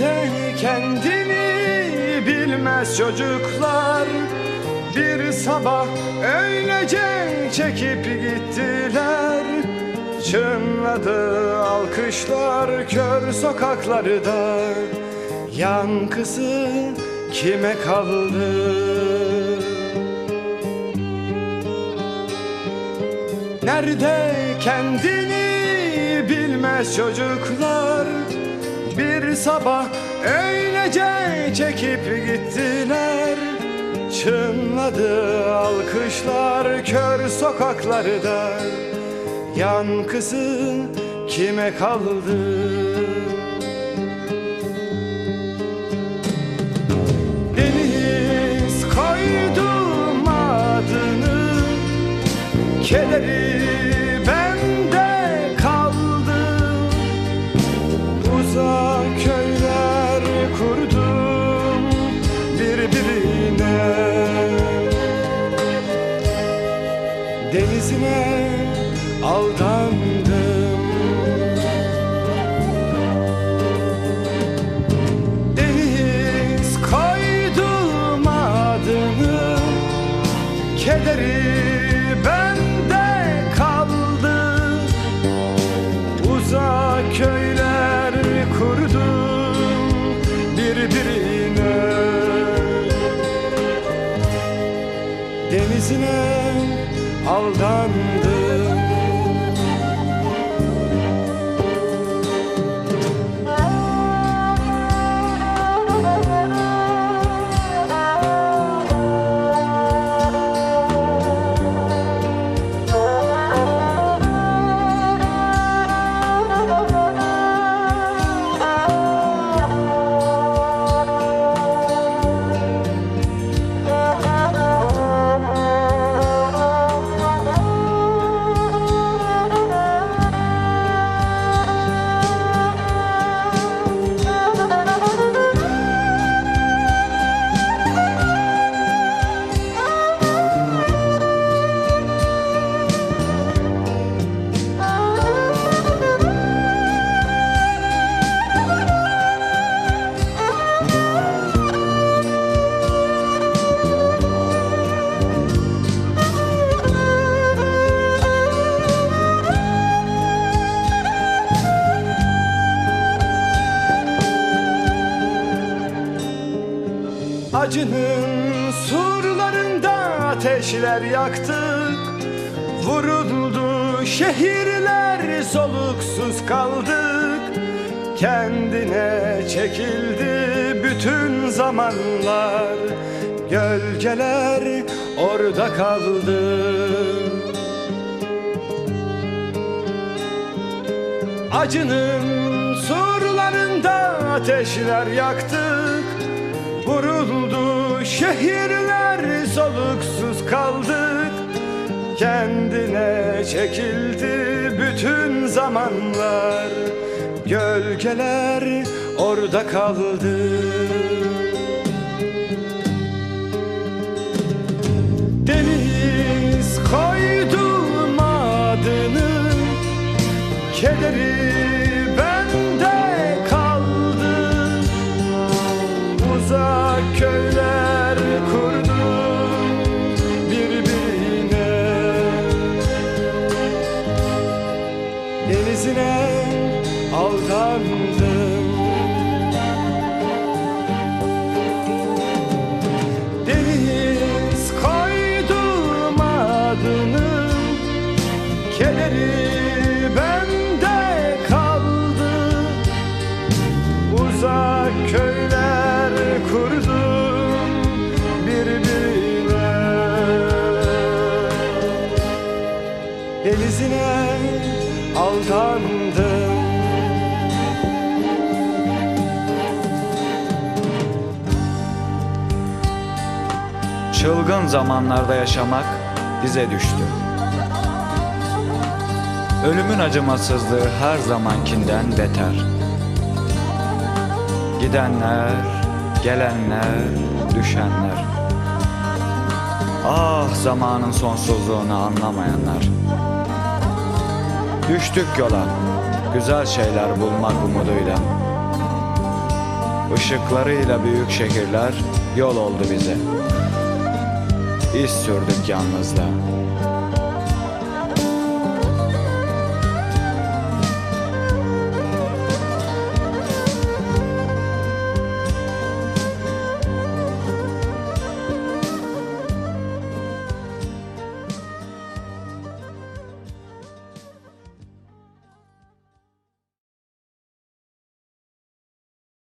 Nerede kendini bilmez çocuklar? Bir sabah öylece çekip gittiler. Çınladı alkışlar kör sokaklarda. Yankısı kime kaldı? Nerede kendini bilmez çocuklar sabah öylece çekip gittiler Çınladı alkışlar kör sokaklarda Yankısı kime kaldı? Deniz koydum adını Kederi Uzak köyler kurdum birbirine. Denizine aldandım. Deniz koydum adını Kederi Denizine aldandım Acının surlarında ateşler yaktık Vuruldu şehirler soluksuz kaldık. Kendine çekildi bütün zamanlar. Gölgeler orada kaldı. Acının surlarında ateşler yaktık Vuruldu şehirler soluksuz kaldık. Kendine çekildi bütün zamanlar. Gölgeler orada kaldı. Deniz koydum adını Kederi Denizine aldandım Çılgın zamanlarda yaşamak bize düştü. Ölümün acımasızlığı her zamankinden beter. Gidenler, gelenler, düşenler. Ah zamanın sonsuzluğunu anlamayanlar. Düştük yola, güzel şeyler bulmak umuduyla. Işıklarıyla büyük şehirler yol oldu bize. İz sürdük yalnızlığa.